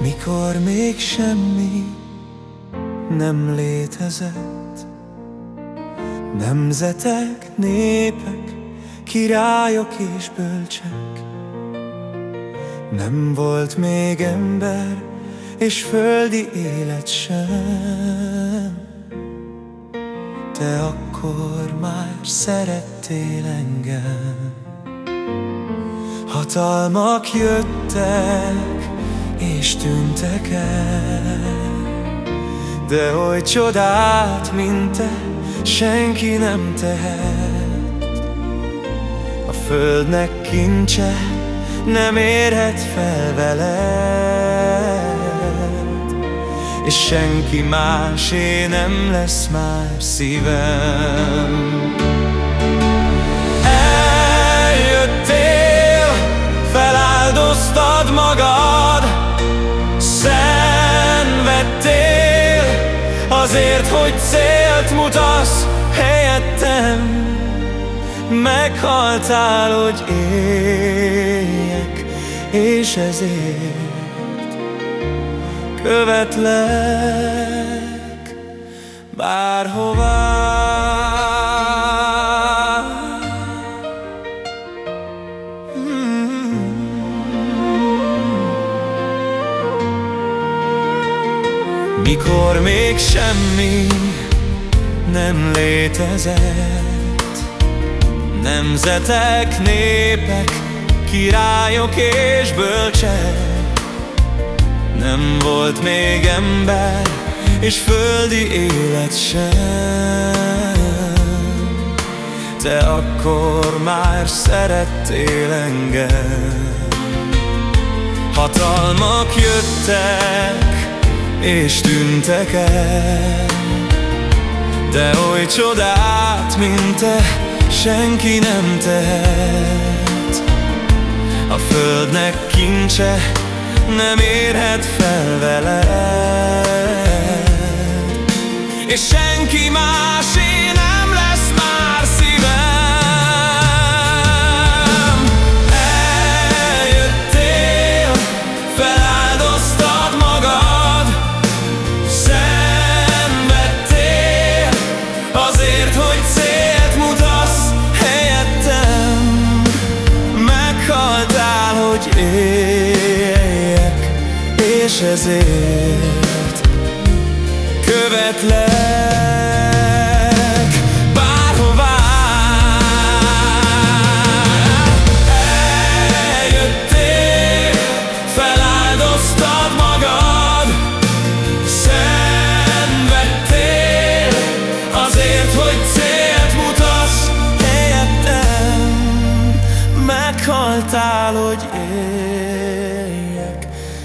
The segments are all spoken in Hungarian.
Mikor még semmi nem létezett? Nemzetek, népek, királyok és bölcsek. Nem volt még ember és földi élet sem. Te akkor már szerettél engem. Hatalmak jöttek és tűntek el. De oly csodát, mint te, senki nem tehet. A földnek kincse nem érhet fel veled. És senki másé nem lesz már szívem mutasz helyettem Meghaltál, hogy éljek És ezért követlek Bárhová. Mikor még semmi nem létezett. Nemzetek, népek, királyok és bölcsek. Nem volt még ember és földi élet sem. Te akkor már szerettél engem. Hatalmak jöttek és tűntek el De oly csodát, mint te, senki nem tehet. A földnek kincse nem érhet fel veled És senki másé nem ezért követlek.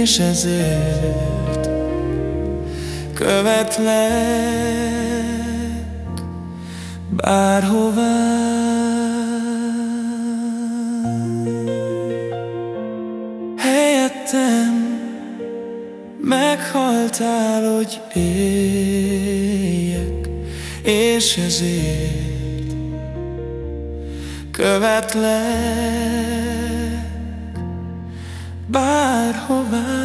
és ezért követlek bárhová. Helyettem meghaltál, hogy éljek, és ezért követlek bárhová.